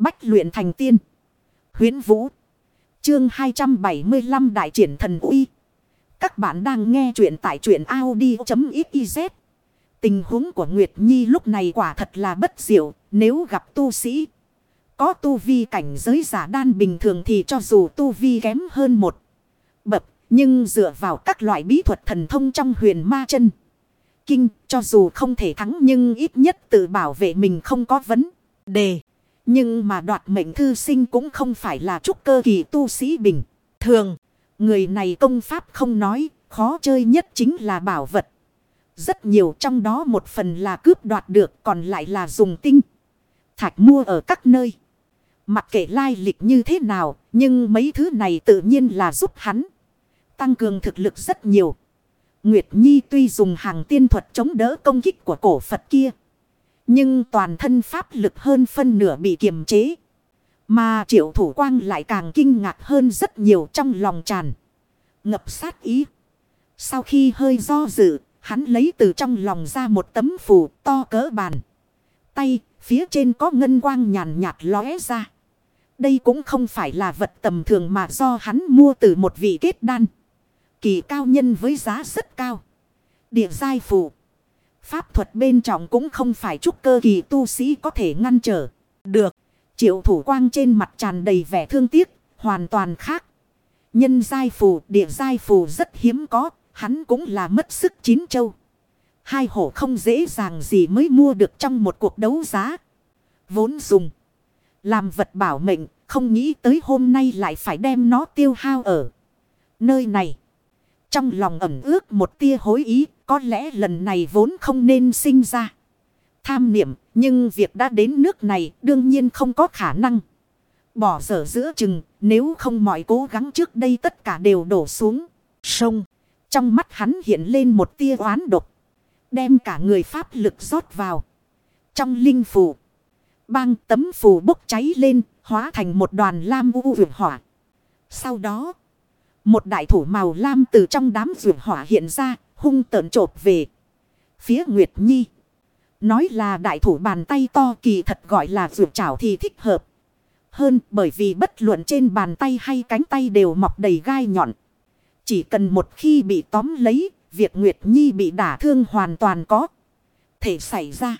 Bách luyện thành tiên. Huyến Vũ. Chương 275 Đại triển thần uy. Các bạn đang nghe truyện tại truyện Audi.xyz. Tình huống của Nguyệt Nhi lúc này quả thật là bất diệu. Nếu gặp tu sĩ. Có tu vi cảnh giới giả đan bình thường thì cho dù tu vi kém hơn một bậc. Nhưng dựa vào các loại bí thuật thần thông trong huyền ma chân. Kinh, cho dù không thể thắng nhưng ít nhất tự bảo vệ mình không có vấn đề. Nhưng mà đoạt mệnh thư sinh cũng không phải là trúc cơ kỳ tu sĩ bình. Thường, người này công pháp không nói, khó chơi nhất chính là bảo vật. Rất nhiều trong đó một phần là cướp đoạt được còn lại là dùng tinh. Thạch mua ở các nơi. Mặc kệ lai lịch như thế nào, nhưng mấy thứ này tự nhiên là giúp hắn. Tăng cường thực lực rất nhiều. Nguyệt Nhi tuy dùng hàng tiên thuật chống đỡ công kích của cổ Phật kia. Nhưng toàn thân pháp lực hơn phân nửa bị kiềm chế. Mà triệu thủ quang lại càng kinh ngạc hơn rất nhiều trong lòng tràn. Ngập sát ý. Sau khi hơi do dự, hắn lấy từ trong lòng ra một tấm phù to cỡ bàn. Tay, phía trên có ngân quang nhàn nhạt lóe ra. Đây cũng không phải là vật tầm thường mà do hắn mua từ một vị kết đan. Kỳ cao nhân với giá rất cao. Địa giai phù. Pháp thuật bên trong cũng không phải trúc cơ kỳ tu sĩ có thể ngăn trở. Được. Triệu thủ quang trên mặt tràn đầy vẻ thương tiếc. Hoàn toàn khác. Nhân giai phù, địa giai phù rất hiếm có. Hắn cũng là mất sức chín châu. Hai hổ không dễ dàng gì mới mua được trong một cuộc đấu giá. Vốn dùng. Làm vật bảo mệnh. Không nghĩ tới hôm nay lại phải đem nó tiêu hao ở. Nơi này. Trong lòng ẩm ước một tia hối ý, có lẽ lần này vốn không nên sinh ra. Tham niệm, nhưng việc đã đến nước này đương nhiên không có khả năng. Bỏ dở giữa chừng, nếu không mọi cố gắng trước đây tất cả đều đổ xuống. Sông, trong mắt hắn hiện lên một tia oán độc. Đem cả người pháp lực rót vào. Trong linh phù, bang tấm phù bốc cháy lên, hóa thành một đoàn lam u vượt hỏa. Sau đó... Một đại thủ màu lam từ trong đám rượu hỏa hiện ra, hung tợn trộp về. Phía Nguyệt Nhi. Nói là đại thủ bàn tay to kỳ thật gọi là rượu chảo thì thích hợp. Hơn bởi vì bất luận trên bàn tay hay cánh tay đều mọc đầy gai nhọn. Chỉ cần một khi bị tóm lấy, việc Nguyệt Nhi bị đả thương hoàn toàn có thể xảy ra.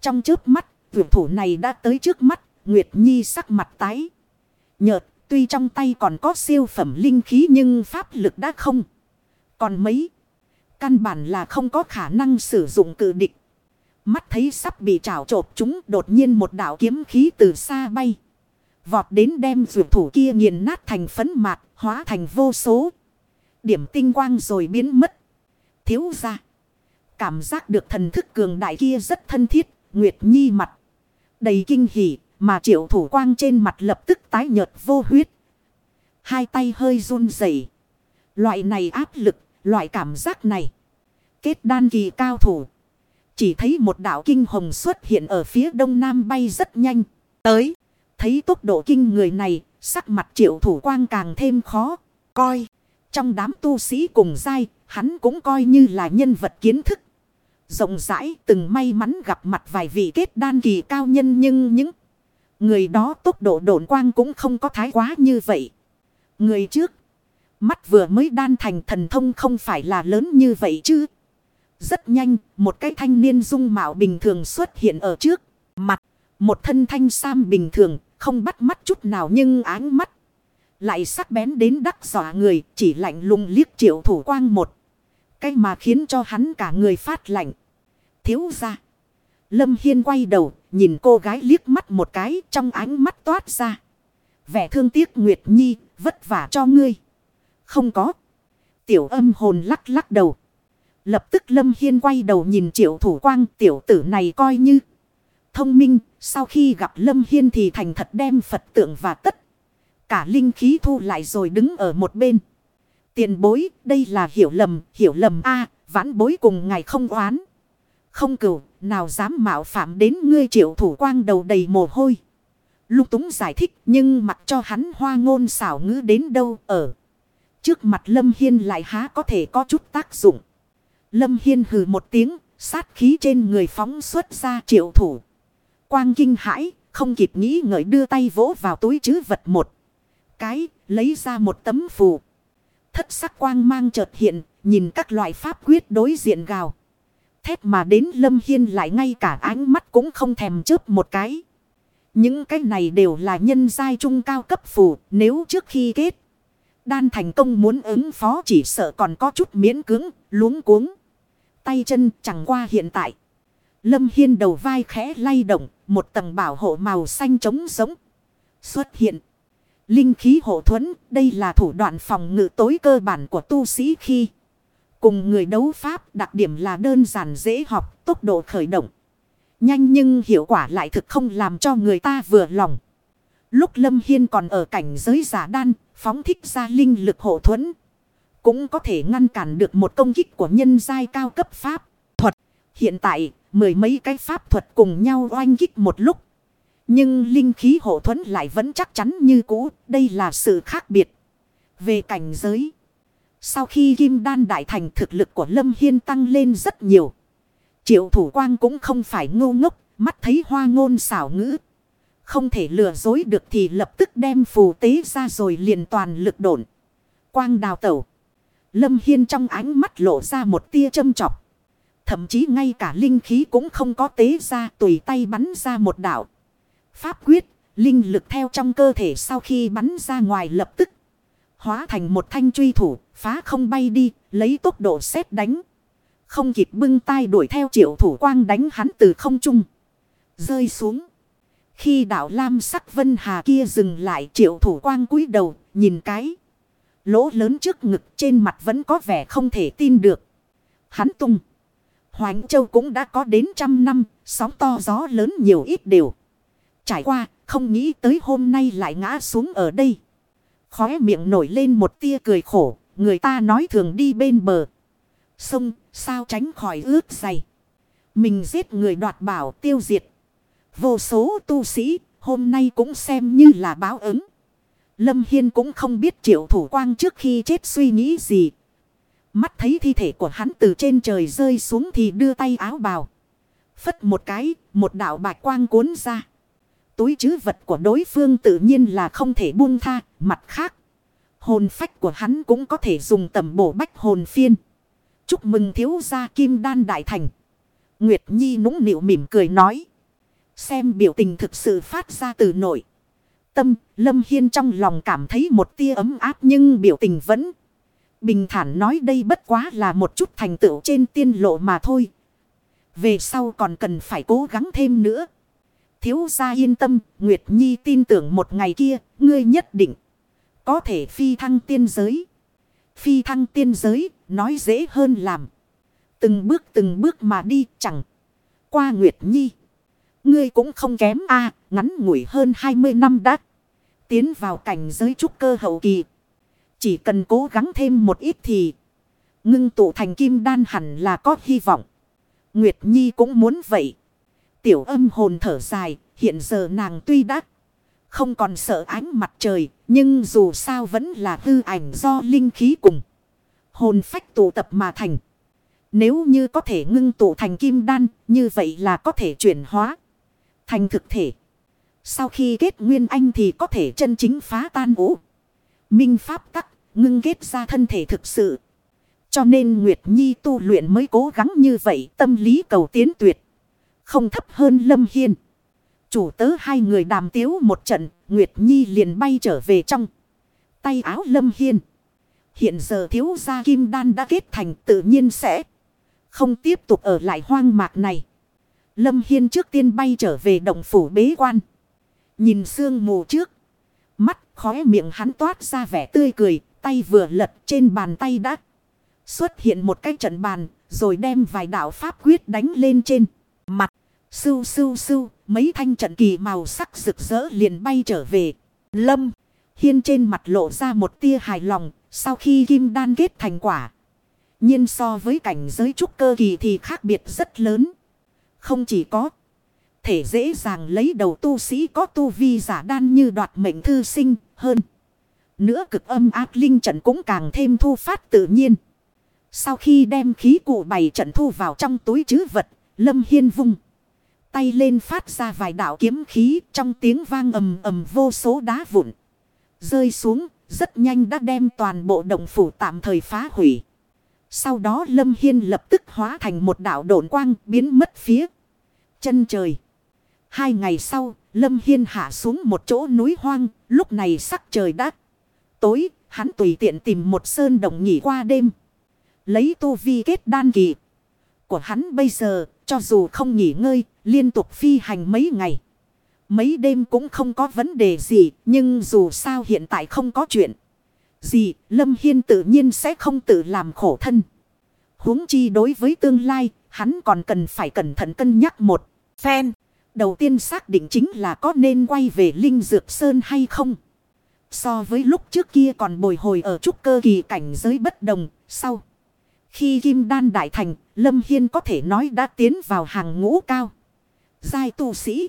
Trong trước mắt, vượt thủ này đã tới trước mắt, Nguyệt Nhi sắc mặt tái. Nhợt Tuy trong tay còn có siêu phẩm linh khí nhưng pháp lực đã không. Còn mấy. Căn bản là không có khả năng sử dụng cự địch. Mắt thấy sắp bị trảo trộp chúng đột nhiên một đạo kiếm khí từ xa bay. Vọt đến đem rượu thủ kia nghiền nát thành phấn mạt, hóa thành vô số. Điểm tinh quang rồi biến mất. Thiếu ra. Cảm giác được thần thức cường đại kia rất thân thiết, Nguyệt Nhi mặt. Đầy kinh hỉ, mà triệu thủ quang trên mặt lập tức tái nhợt vô huyết. Hai tay hơi run rẩy. Loại này áp lực, loại cảm giác này. Kết đan kỳ cao thủ. Chỉ thấy một đạo kinh hồng xuất hiện ở phía đông nam bay rất nhanh. Tới, thấy tốc độ kinh người này, sắc mặt triệu thủ quang càng thêm khó. Coi, trong đám tu sĩ cùng dai, hắn cũng coi như là nhân vật kiến thức. Rộng rãi từng may mắn gặp mặt vài vị kết đan kỳ cao nhân nhưng những Người đó tốc độ độn quang cũng không có thái quá như vậy. Người trước. Mắt vừa mới đan thành thần thông không phải là lớn như vậy chứ. Rất nhanh, một cái thanh niên dung mạo bình thường xuất hiện ở trước. Mặt, một thân thanh sam bình thường, không bắt mắt chút nào nhưng áng mắt. Lại sắc bén đến đắc dọa người, chỉ lạnh lùng liếc triệu thủ quang một. Cái mà khiến cho hắn cả người phát lạnh. Thiếu ra. Lâm Hiên quay đầu, nhìn cô gái liếc mắt một cái trong ánh mắt toát ra. Vẻ thương tiếc Nguyệt Nhi, vất vả cho ngươi. Không có. Tiểu âm hồn lắc lắc đầu. Lập tức Lâm Hiên quay đầu nhìn triệu thủ quang tiểu tử này coi như. Thông minh, sau khi gặp Lâm Hiên thì thành thật đem Phật tượng và tất. Cả linh khí thu lại rồi đứng ở một bên. Tiền bối, đây là hiểu lầm, hiểu lầm a vãn bối cùng ngài không oán. Không cửu, nào dám mạo phạm đến ngươi triệu thủ quang đầu đầy mồ hôi. Lục túng giải thích nhưng mặc cho hắn hoa ngôn xảo ngữ đến đâu ở. Trước mặt Lâm Hiên lại há có thể có chút tác dụng. Lâm Hiên hừ một tiếng, sát khí trên người phóng xuất ra triệu thủ. Quang kinh hãi, Không kịp nghĩ ngợi đưa tay vỗ vào túi chứ vật một. Cái lấy ra một tấm phù. Thất sắc quang mang chợt hiện. Nhìn các loại pháp quyết đối diện gào. Thét mà đến Lâm Hiên lại ngay cả ánh mắt cũng không thèm chớp một cái. Những cái này đều là nhân giai trung cao cấp phù. Nếu trước khi kết. Đan thành công muốn ứng phó chỉ sợ còn có chút miễn cứng, luống cuống. Tay chân chẳng qua hiện tại. Lâm Hiên đầu vai khẽ lay động, một tầng bảo hộ màu xanh trống giống. Xuất hiện. Linh khí hộ thuẫn, đây là thủ đoạn phòng ngự tối cơ bản của tu sĩ khi cùng người đấu pháp, đặc điểm là đơn giản dễ học, tốc độ khởi động. Nhanh nhưng hiệu quả lại thực không làm cho người ta vừa lòng. Lúc Lâm Hiên còn ở cảnh giới giả đan, phóng thích ra linh lực hộ thuẫn. Cũng có thể ngăn cản được một công kích của nhân giai cao cấp pháp thuật. Hiện tại, mười mấy cái pháp thuật cùng nhau oanh kích một lúc. Nhưng linh khí hộ thuẫn lại vẫn chắc chắn như cũ. Đây là sự khác biệt. Về cảnh giới. Sau khi kim đan đại thành thực lực của Lâm Hiên tăng lên rất nhiều. Triệu thủ quang cũng không phải ngu ngốc. Mắt thấy hoa ngôn xảo ngữ. Không thể lừa dối được thì lập tức đem phù tế ra rồi liền toàn lực độn. Quang đào tẩu. Lâm Hiên trong ánh mắt lộ ra một tia châm chọc. Thậm chí ngay cả linh khí cũng không có tế ra tùy tay bắn ra một đạo. Pháp quyết, linh lực theo trong cơ thể sau khi bắn ra ngoài lập tức. Hóa thành một thanh truy thủ, phá không bay đi, lấy tốc độ xét đánh. Không kịp bưng tay đuổi theo triệu thủ quang đánh hắn từ không trung. Rơi xuống. Khi đạo lam sắc vân hà kia dừng lại triệu thủ quang cúi đầu, nhìn cái. Lỗ lớn trước ngực trên mặt vẫn có vẻ không thể tin được. Hắn tung. Hoành Châu cũng đã có đến trăm năm, sóng to gió lớn nhiều ít đều. Trải qua, không nghĩ tới hôm nay lại ngã xuống ở đây. Khóe miệng nổi lên một tia cười khổ, người ta nói thường đi bên bờ. Sông, sao tránh khỏi ướt dày. Mình giết người đoạt bảo tiêu diệt. Vô số tu sĩ, hôm nay cũng xem như là báo ứng. Lâm Hiên cũng không biết triệu thủ quang trước khi chết suy nghĩ gì. Mắt thấy thi thể của hắn từ trên trời rơi xuống thì đưa tay áo bào. Phất một cái, một đạo bạch quang cuốn ra. Túi chứ vật của đối phương tự nhiên là không thể buông tha, mặt khác. Hồn phách của hắn cũng có thể dùng tầm bổ bách hồn phiên. Chúc mừng thiếu gia kim đan đại thành. Nguyệt Nhi nũng nịu mỉm cười nói. Xem biểu tình thực sự phát ra từ nội. Tâm, Lâm Hiên trong lòng cảm thấy một tia ấm áp nhưng biểu tình vẫn. Bình thản nói đây bất quá là một chút thành tựu trên tiên lộ mà thôi. Về sau còn cần phải cố gắng thêm nữa. Thiếu gia yên tâm, Nguyệt Nhi tin tưởng một ngày kia, ngươi nhất định có thể phi thăng tiên giới. Phi thăng tiên giới, nói dễ hơn làm. Từng bước từng bước mà đi chẳng qua Nguyệt Nhi. Ngươi cũng không kém a ngắn ngủi hơn 20 năm đã. Tiến vào cảnh giới trúc cơ hậu kỳ. Chỉ cần cố gắng thêm một ít thì. Ngưng tụ thành kim đan hẳn là có hy vọng. Nguyệt Nhi cũng muốn vậy. Tiểu âm hồn thở dài. Hiện giờ nàng tuy đã không còn sợ ánh mặt trời. Nhưng dù sao vẫn là hư ảnh do linh khí cùng. Hồn phách tụ tập mà thành. Nếu như có thể ngưng tụ thành kim đan. Như vậy là có thể chuyển hóa thành thực thể. Sau khi kết nguyên anh thì có thể chân chính phá tan vũ. Minh pháp tắc, ngưng kết ra thân thể thực sự. Cho nên Nguyệt Nhi tu luyện mới cố gắng như vậy, tâm lý cầu tiến tuyệt. Không thấp hơn Lâm Hiên. Chủ tớ hai người đàm tiếu một trận, Nguyệt Nhi liền bay trở về trong. Tay áo Lâm Hiên. Hiện giờ thiếu gia kim đan đã kết thành tự nhiên sẽ không tiếp tục ở lại hoang mạc này. Lâm Hiên trước tiên bay trở về động phủ bế quan. Nhìn sương mù trước. Mắt khóe miệng hắn toát ra vẻ tươi cười. Tay vừa lật trên bàn tay đã. Xuất hiện một cái trận bàn. Rồi đem vài đạo pháp quyết đánh lên trên. Mặt. Sưu sưu sưu. Mấy thanh trận kỳ màu sắc rực rỡ liền bay trở về. Lâm. Hiên trên mặt lộ ra một tia hài lòng. Sau khi kim đan kết thành quả. nhiên so với cảnh giới trúc cơ kỳ thì khác biệt rất lớn. Không chỉ có thể dễ dàng lấy đầu tu sĩ có tu vi giả đan như đoạt mệnh thư sinh hơn. Nữa cực âm ác linh trận cũng càng thêm thu phát tự nhiên. Sau khi đem khí cụ bày trận thu vào trong túi chứ vật, Lâm Hiên vung tay lên phát ra vài đạo kiếm khí trong tiếng vang ầm ầm vô số đá vụn. Rơi xuống, rất nhanh đã đem toàn bộ động phủ tạm thời phá hủy. Sau đó Lâm Hiên lập tức hóa thành một đạo độn quang biến mất phía chân trời. Hai ngày sau, Lâm Hiên hạ xuống một chỗ núi hoang, lúc này sắc trời đã tối, hắn tùy tiện tìm một sơn động nghỉ qua đêm. Lấy tu vi kết đan kỳ của hắn bây giờ, cho dù không nghỉ ngơi, liên tục phi hành mấy ngày. Mấy đêm cũng không có vấn đề gì, nhưng dù sao hiện tại không có chuyện gì, Lâm Hiên tự nhiên sẽ không tự làm khổ thân. huống chi đối với tương lai, hắn còn cần phải cẩn thận cân nhắc một phen. Đầu tiên xác định chính là có nên quay về Linh Dược Sơn hay không. So với lúc trước kia còn bồi hồi ở trúc cơ kỳ cảnh giới bất đồng, sau. Khi Kim Đan Đại Thành, Lâm Hiên có thể nói đã tiến vào hàng ngũ cao. Giai tu sĩ.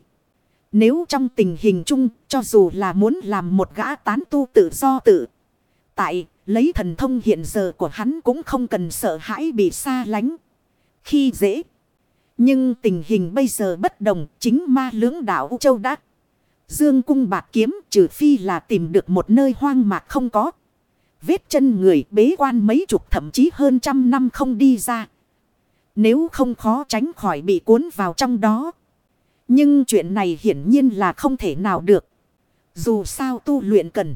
Nếu trong tình hình chung, cho dù là muốn làm một gã tán tu tự do tự. Tại, lấy thần thông hiện giờ của hắn cũng không cần sợ hãi bị xa lánh. Khi dễ. Nhưng tình hình bây giờ bất đồng, chính ma lưỡng đảo châu đắc. Dương cung bạc kiếm trừ phi là tìm được một nơi hoang mạc không có. Vết chân người bế quan mấy chục thậm chí hơn trăm năm không đi ra. Nếu không khó tránh khỏi bị cuốn vào trong đó. Nhưng chuyện này hiển nhiên là không thể nào được. Dù sao tu luyện cần.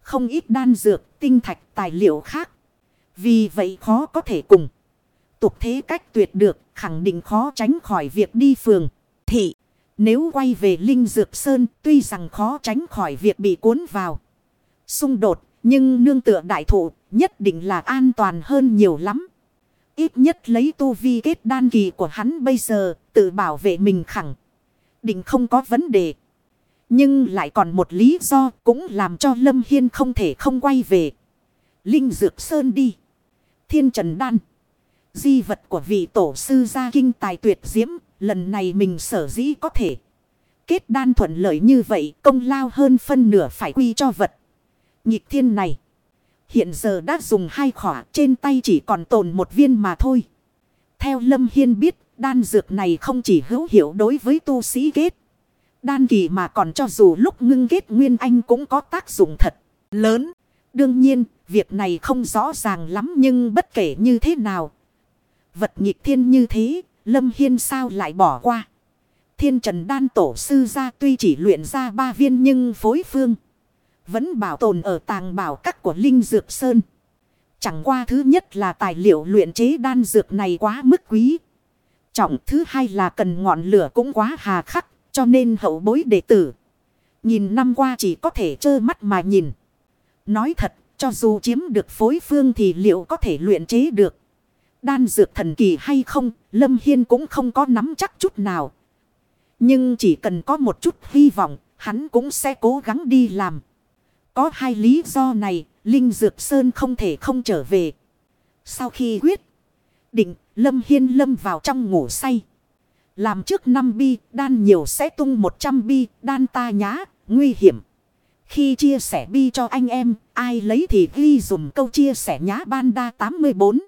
Không ít đan dược, tinh thạch, tài liệu khác. Vì vậy khó có thể cùng. Tục thế cách tuyệt được, khẳng định khó tránh khỏi việc đi phường. Thị, nếu quay về Linh Dược Sơn, tuy rằng khó tránh khỏi việc bị cuốn vào. Xung đột, nhưng nương tựa đại thụ, nhất định là an toàn hơn nhiều lắm. Ít nhất lấy tu vi kết đan kỳ của hắn bây giờ, tự bảo vệ mình khẳng. Định không có vấn đề. Nhưng lại còn một lý do cũng làm cho Lâm Hiên không thể không quay về. Linh Dược Sơn đi. Thiên Trần Đan. Di vật của vị tổ sư gia kinh tài tuyệt diễm. Lần này mình sở dĩ có thể. Kết đan thuận lợi như vậy công lao hơn phân nửa phải quy cho vật. Nhịp thiên này. Hiện giờ đã dùng hai khỏa trên tay chỉ còn tồn một viên mà thôi. Theo Lâm Hiên biết đan dược này không chỉ hữu hiệu đối với tu sĩ kết. Đan kỳ mà còn cho dù lúc ngưng kết nguyên anh cũng có tác dụng thật lớn. Đương nhiên, việc này không rõ ràng lắm nhưng bất kể như thế nào. Vật nhịp thiên như thế, Lâm Hiên sao lại bỏ qua. Thiên Trần Đan Tổ Sư ra tuy chỉ luyện ra ba viên nhưng phối phương. Vẫn bảo tồn ở tàng bảo các của Linh Dược Sơn. Chẳng qua thứ nhất là tài liệu luyện chế đan dược này quá mức quý. Trọng thứ hai là cần ngọn lửa cũng quá hà khắc. Cho nên hậu bối đệ tử. Nhìn năm qua chỉ có thể trơ mắt mà nhìn. Nói thật, cho dù chiếm được phối phương thì liệu có thể luyện chế được. Đan dược thần kỳ hay không, Lâm Hiên cũng không có nắm chắc chút nào. Nhưng chỉ cần có một chút hy vọng, hắn cũng sẽ cố gắng đi làm. Có hai lý do này, Linh Dược Sơn không thể không trở về. Sau khi quyết định, Lâm Hiên lâm vào trong ngủ say. Làm trước 5 bi, đan nhiều sẽ tung 100 bi, đan ta nhá, nguy hiểm. Khi chia sẻ bi cho anh em, ai lấy thì ghi dùm câu chia sẻ nhá ban đa 84.